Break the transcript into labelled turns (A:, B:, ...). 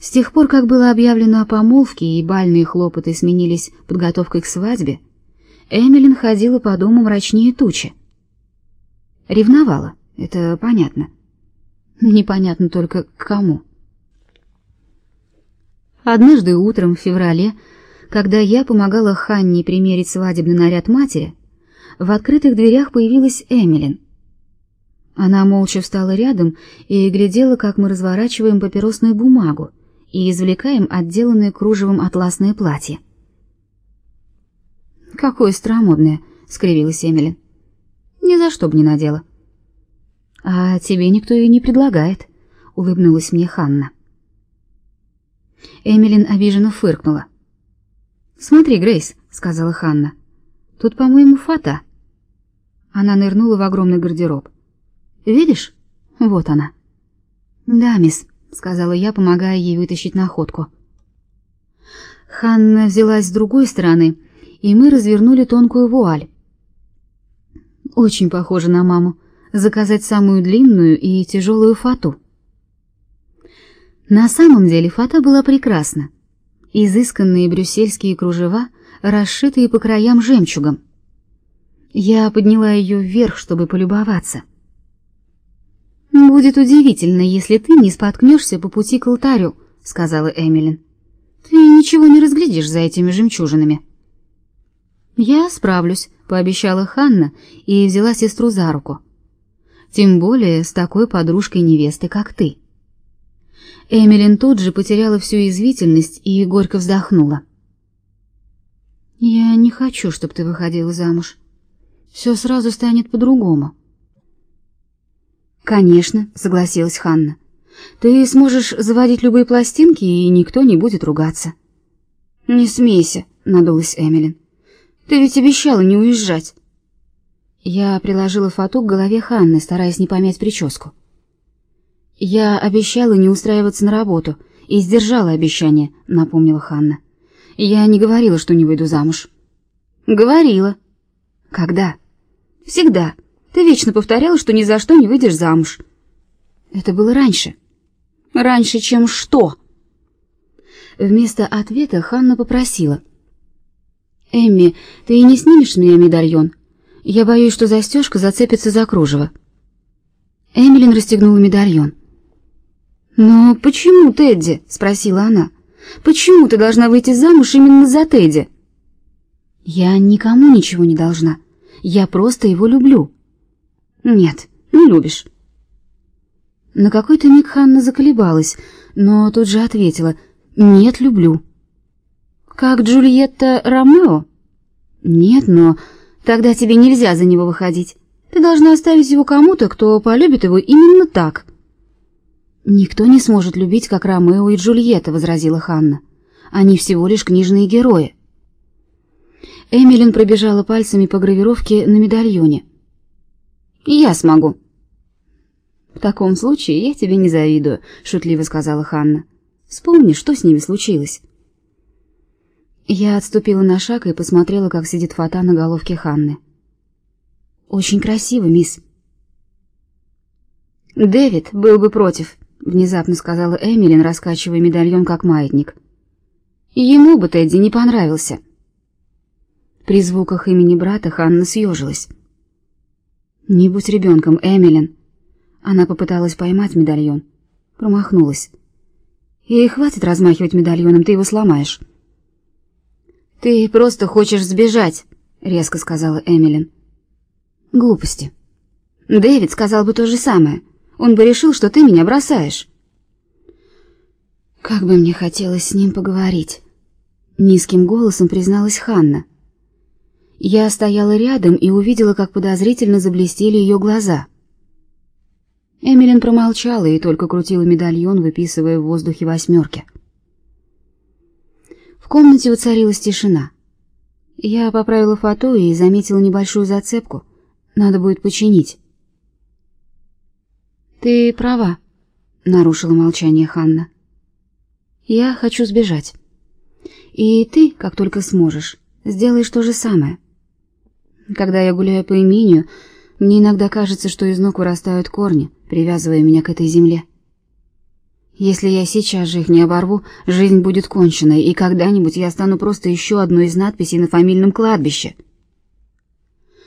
A: С тех пор, как было объявлено о помолвке и бальные хлопоты сменились подготовкой к свадьбе, Эмилин ходила по дому мрачнее тучи. Ревновала, это понятно. Непонятно только к кому. Однажды утром в феврале, когда я помогала Ханне примерить свадебный наряд матери, в открытых дверях появилась Эмилин. Она молча встала рядом и глядела, как мы разворачиваем папиросную бумагу и извлекаем отделанное кружевом атласное платье. «Какое старомодное!» — скривилась Эмилин. «Ни за что бы не надела». «А тебе никто и не предлагает», — улыбнулась мне Ханна. Эмилин обиженно фыркнула. «Смотри, Грейс», — сказала Ханна. «Тут, по-моему, фата». Она нырнула в огромный гардероб. «Видишь? Вот она». «Да, мисс», — сказала я, помогая ей вытащить находку. Ханна взялась с другой стороны, и мы развернули тонкую вуаль. Очень похоже на маму. Заказать самую длинную и тяжелую фату. На самом деле фата была прекрасна. Изысканные брюссельские кружева, расшитые по краям жемчугом. Я подняла ее вверх, чтобы полюбоваться. Будет удивительно, если ты не споткнешься по пути к алтарю, сказала Эмилин. Ты ничего не разглядишь за этими жемчужинами. Я справлюсь, пообещала Ханна и взяла сестру за руку. Тем более с такой подружкой невесты, как ты. Эмилин тут же потеряла всю извитительность и горько вздохнула. Я не хочу, чтобы ты выходила замуж. Все сразу станет по-другому. Конечно, согласилась Ханна. Ты сможешь заводить любые пластинки, и никто не будет ругаться. Не смейся, надулась Эмилин. Ты ведь обещала не уезжать. Я приложила фату к голове Ханны, стараясь не помять прическу. Я обещала не устраиваться на работу и сдержала обещание, напомнила Ханна. Я не говорила, что не выйду замуж. Говорила. Когда? Всегда. Ты вечно повторяла, что ни за что не выйдешь замуж. Это было раньше. Раньше, чем что? Вместо ответа Ханна попросила: "Эмми, ты не снимешь с меня медальон? Я боюсь, что застежка зацепится за кружево". Эмилин расстегнула медальон. «Но почему, Тедди?» — спросила она. «Почему ты должна выйти замуж именно за Тедди?» «Я никому ничего не должна. Я просто его люблю». «Нет, не любишь». На какой-то миг Ханна заколебалась, но тут же ответила «Нет, люблю». «Как Джульетта Ромео?» «Нет, но тогда тебе нельзя за него выходить. Ты должна оставить его кому-то, кто полюбит его именно так». Никто не сможет любить, как Ромео и Джульетта, возразила Ханна. Они всего лишь книжные герои. Эмилин пробежала пальцами по гравировке на медальоне. Я смогу. В таком случае я тебе не завидую, шутливо сказала Ханна. Вспомни, что с ними случилось. Я отступила на шаг и посмотрела, как сидит фата на головке Ханны. Очень красиво, мисс. Дэвид был бы против, внезапно сказала Эмилин, раскачивая медальон как маятник. Ему бы Тедди не понравился. При звуках имени брата Ханна съежилась. Не будь ребенком, Эмилин. Она попыталась поймать медальон, промахнулась. И хватит размахивать медальоном, ты его сломаешь. Ты просто хочешь сбежать, резко сказала Эмилин. Глупости. Дэвид сказал бы то же самое. Он бы решил, что ты меня бросаешь. Как бы мне хотелось с ним поговорить, низким голосом призналась Ханна. Я стояла рядом и увидела, как подозрительно заблестели ее глаза. Эмилин промолчала и только крутила медальон, выписывая в воздухе восьмерки. В комнате воцарилась тишина. Я поправила фото и заметила небольшую зацепку. Надо будет починить. Ты права, нарушила молчание Ханна. Я хочу сбежать. И ты, как только сможешь, сделаешь то же самое. Когда я гуляю по имению, мне иногда кажется, что из ног вырастают корни, привязывая меня к этой земле. Если я сейчас же их не оборву, жизнь будет конченной, и когда-нибудь я стану просто еще одной из надписей на фамильном кладбище.